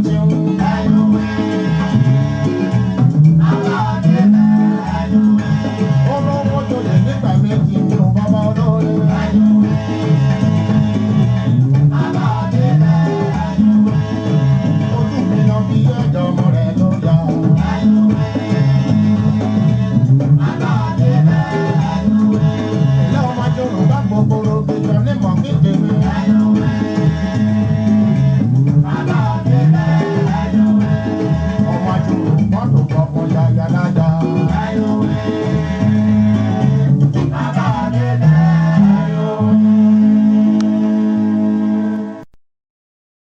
Joe, you?